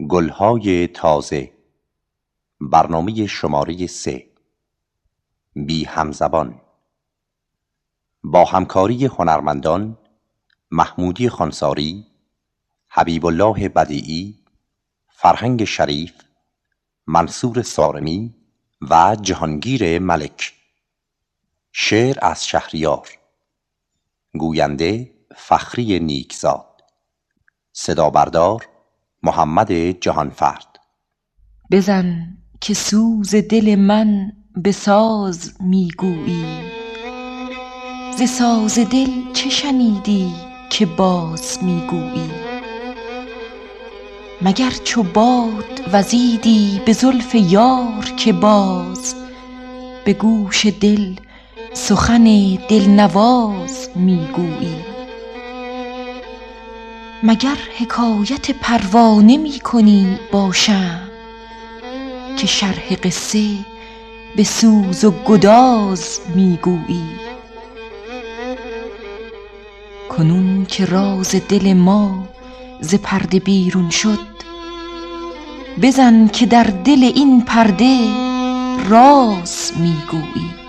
گلهای تازه. برنامه شماره سه. بی همزبان. با همکاری هنرمندان محمودی خانساری حبیب الله بدیعی فرهنگ شریف منصور سارمی و جهانگیر ملک. شعر از شهریار. گوینده فخری نیکزاد. صدا بردار محمد جهانفرد. بزن که سوز دل من به ساز می‌گویی. ز ساز دل چه شنیدی که باز می‌گویی؟ مگر چو باد وزیدی به زلف یار که باز؟ به گوش دل سخن دلنواز می‌گویی. مگر حکایت پروانه می کنی با شمع که شرح قصه به سوز و گداز می‌گویی کنون که راز دل ما ز پرده بیرون شد بزن که در دل این پرده راز می‌گویی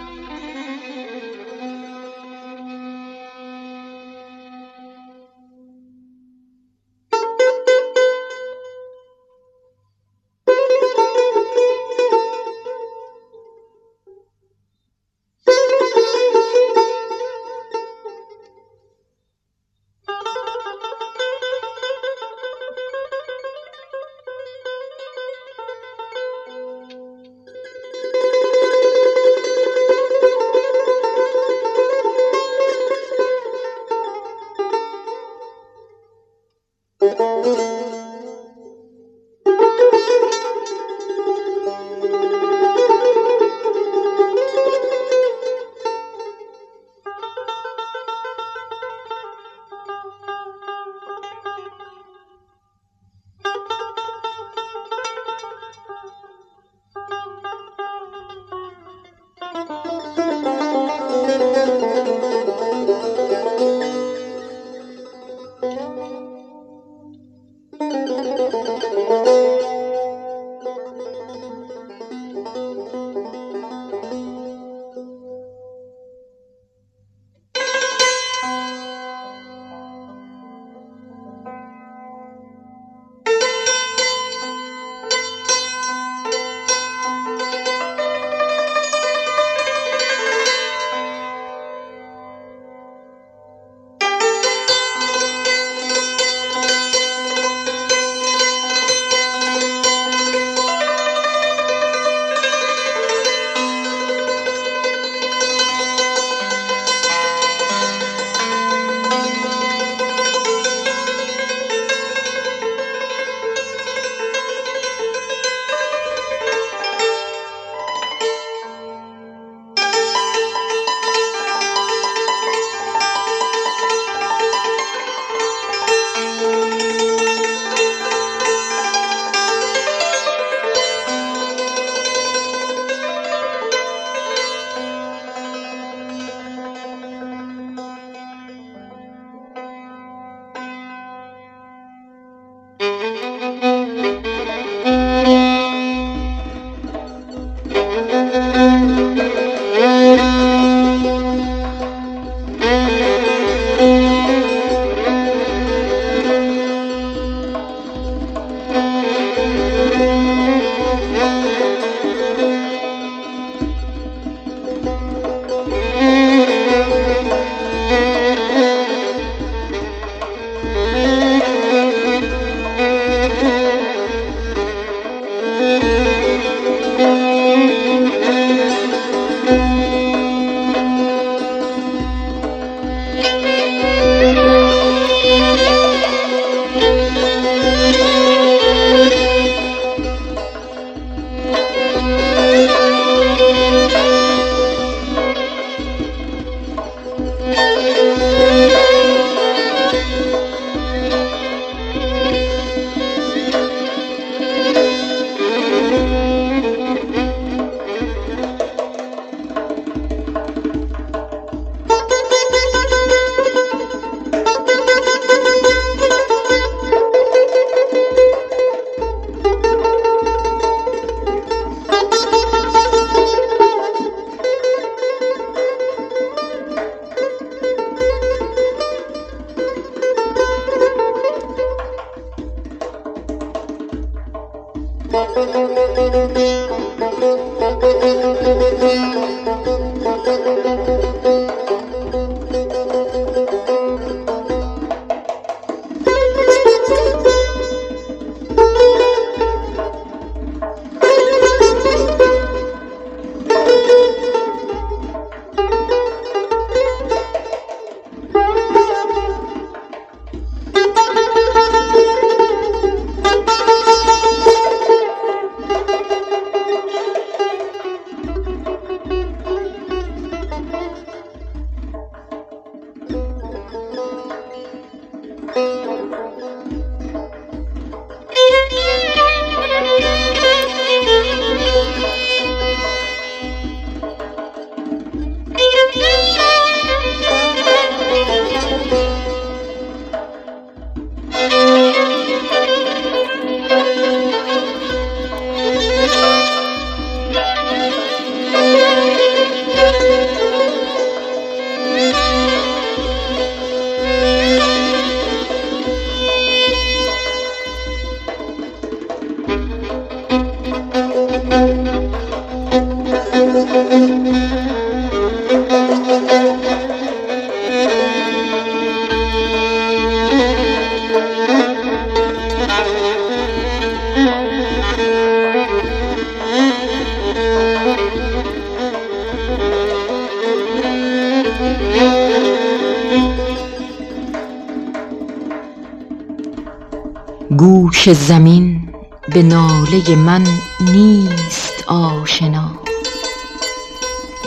گوش زمین به ناله من نیست آشنا.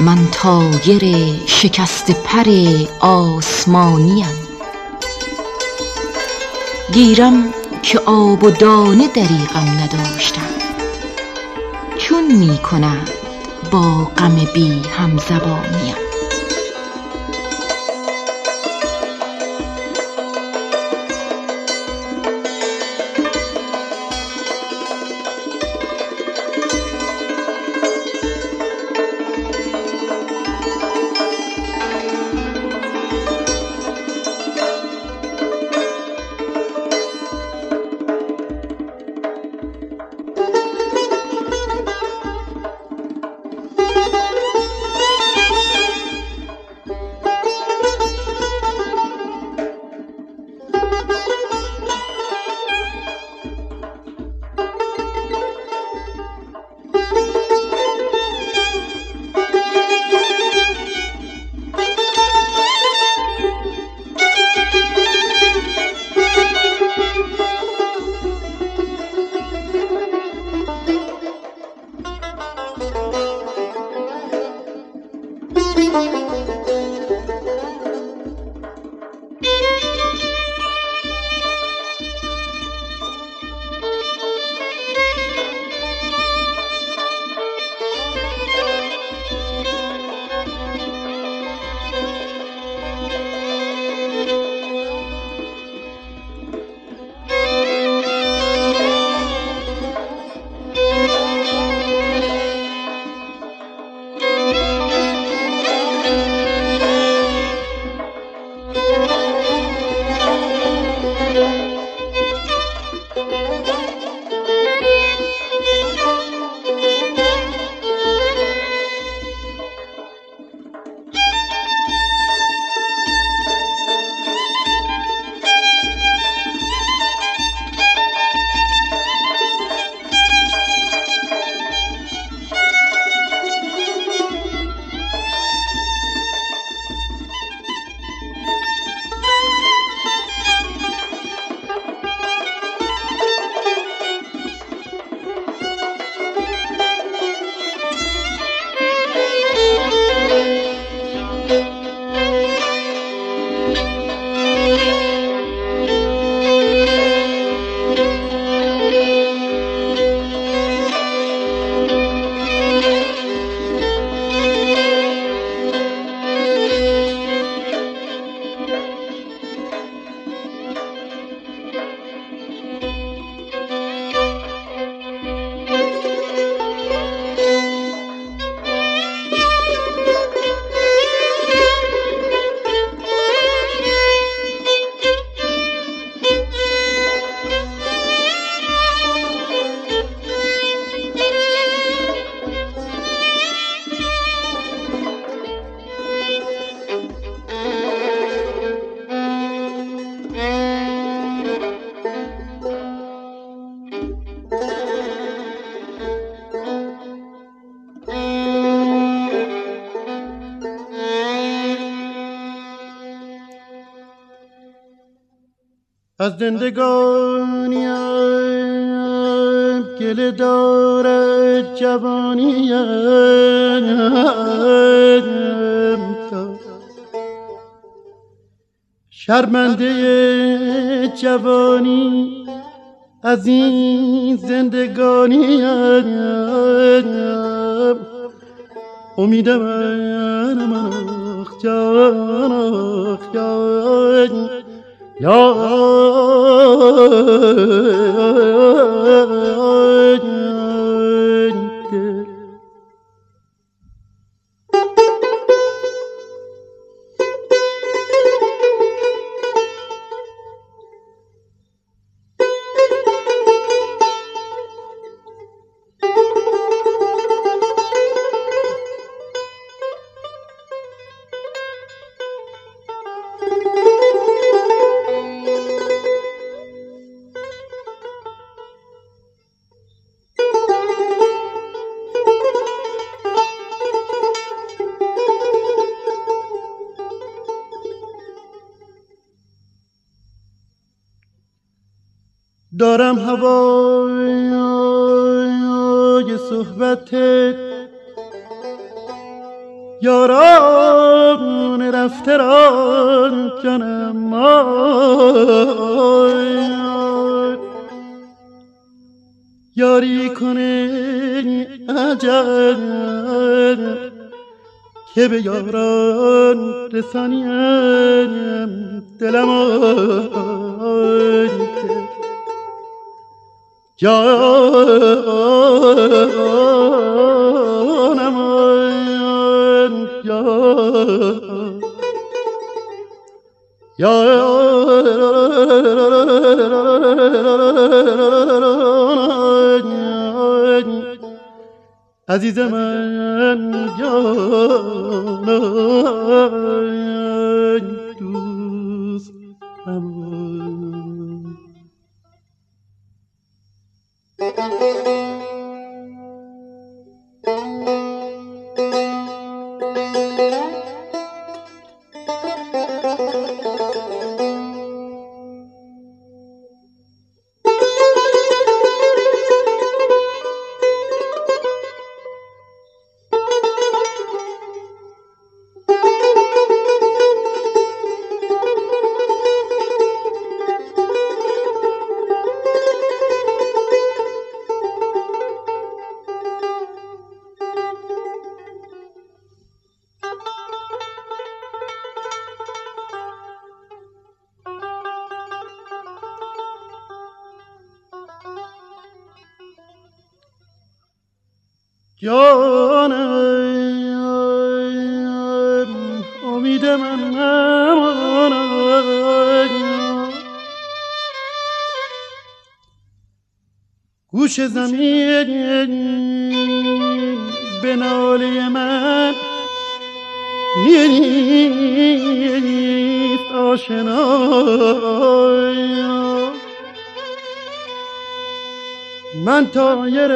من طایر شکسته پر آسمانی ام گیرم که آب و دانه دریغم نداشتند چون می با غم بی همزبانی ام از زندگانیم گله دارد جوانیم شرمنده جوانی از این زندگانی امید من آخ جان آخ جان. یا هوای صحبت یاران رفته را جانم یاری کنه عجب که به یاران رسانیم دلم جانم یا عزیز من جانم دوست جانم گوش زمین به ناله من. نیست آشنا. من تایر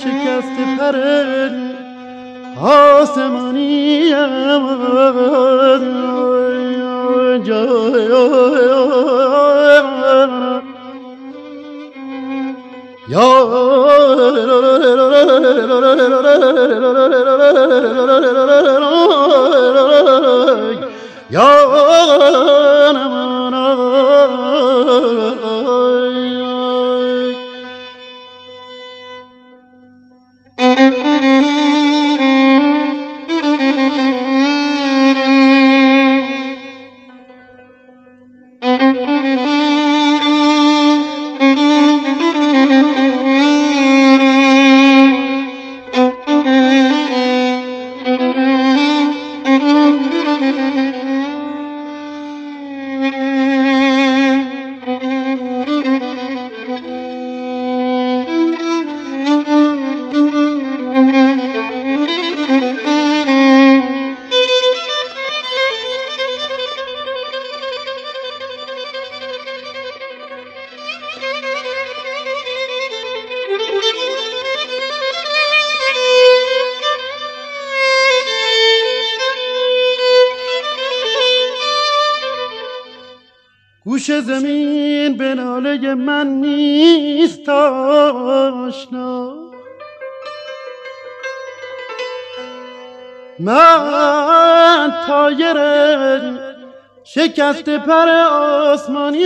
شکست پر آسمانی یا یا گوش زمین به ناله من نیست آشنا. من تایر شکست پر آسمانی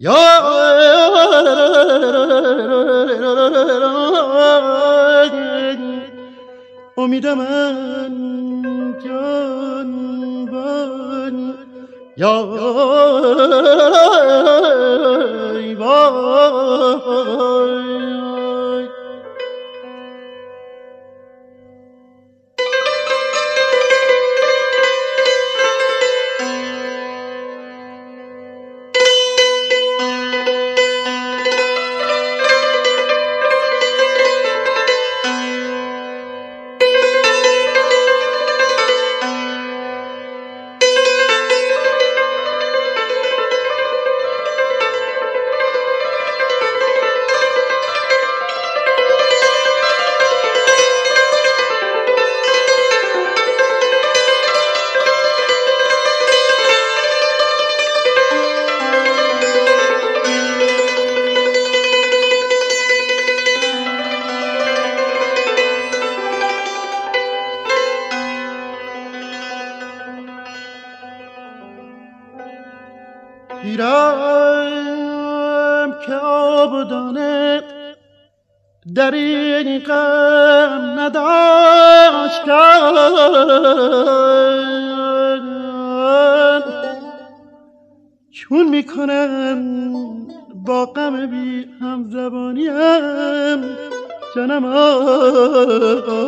یا امید من یا گیرم که آبدانه در این غم نداشتن چون می‌کنم با غم بی هم زبانیم جنم آی.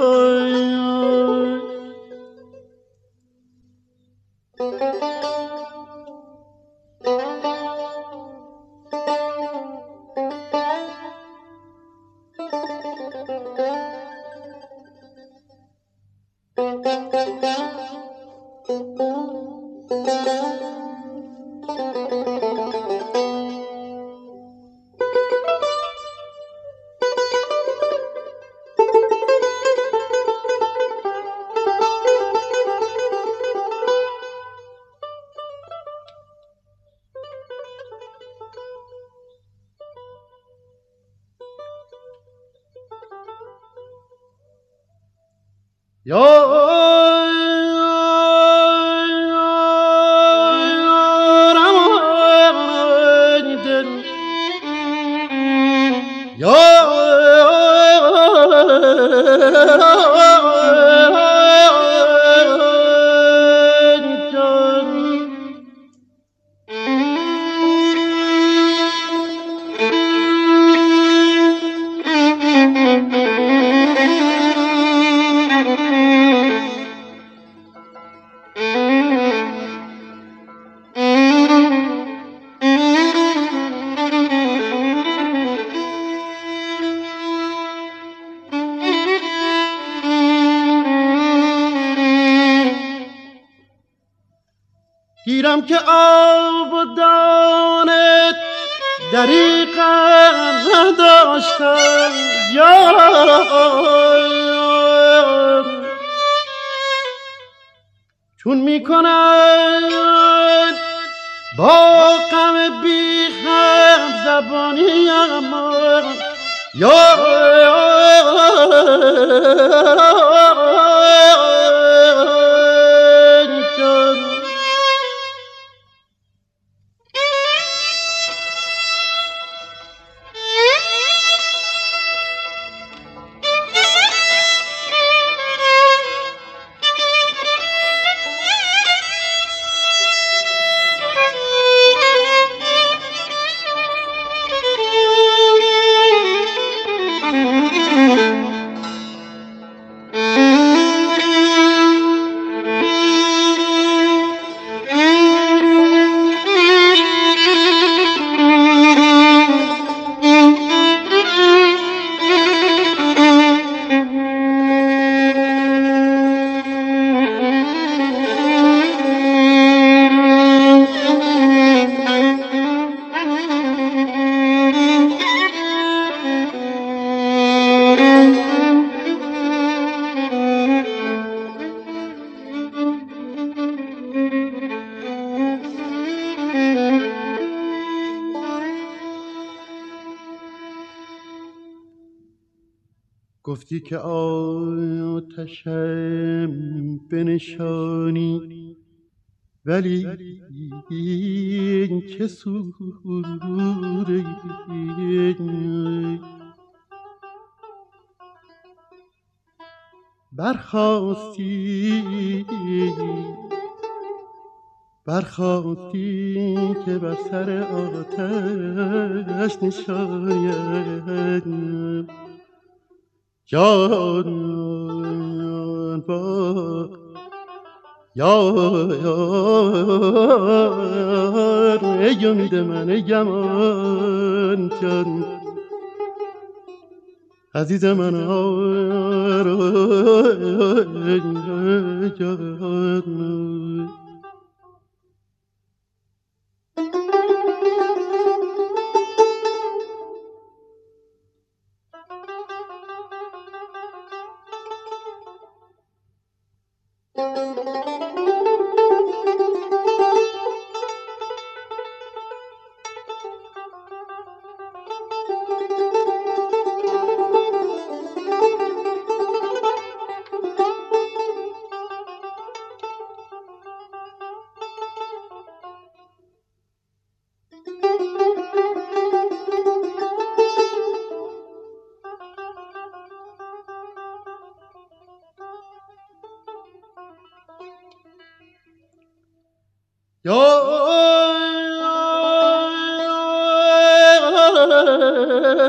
که آب و دانه دریقم نداشتم. یا چون می‌کنن با غم بی هم زبانی یا گفتی که آتشم بنشانی ولی این چه سوره برخواستی برخواستی که بر سر آتش نشانیم جان با یار ای امید من ای گمان جان عزیز من جان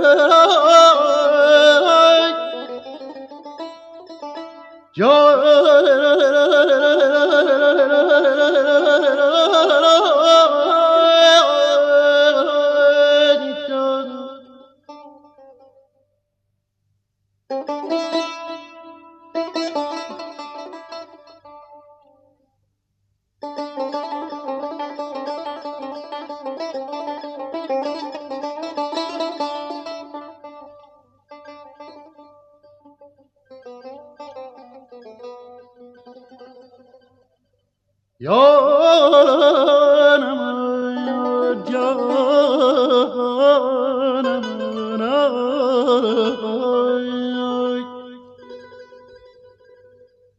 oh. جانم جانم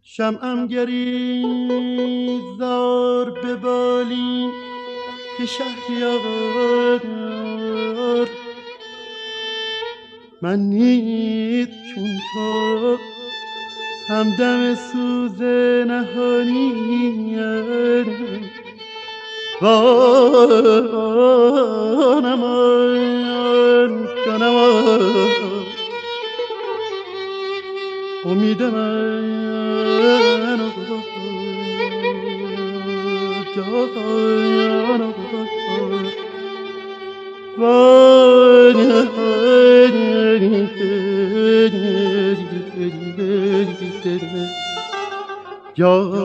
شمعم گریزار ببالین که شهریار من نیست چون تو همدم سوز نهانی وانم جانم امید من جانم جان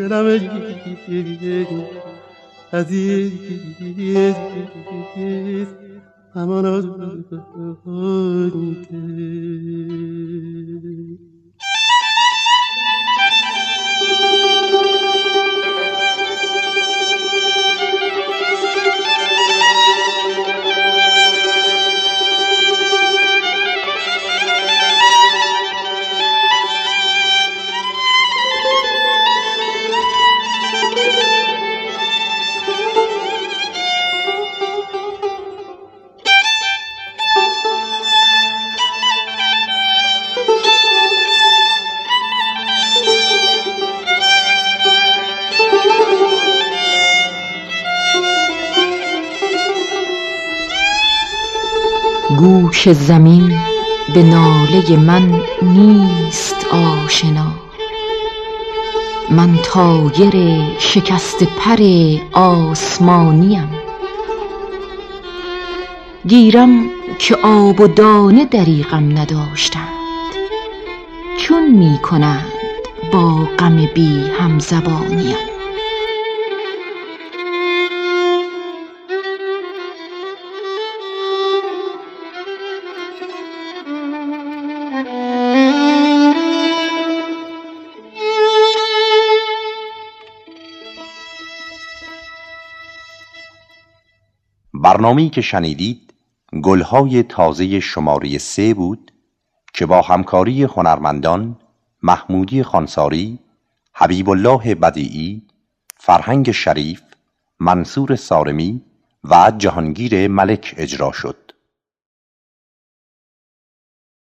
دلم عزیز. همان گوش زمین به ناله من نیست آشنا. من طایر شکسته پر آسمانیم. گیرم که آب و دانه دریغم نداشتند. چون می کنند با غم بی همزبانیم. برنامه‌ای که شنیدید گلهای تازه شماره سه بود که با همکاری هنرمندان محمودی خانساری، حبیب الله بدیعی، فرهنگ شریف، منصور سارمی و جهانگیر ملک اجرا شد.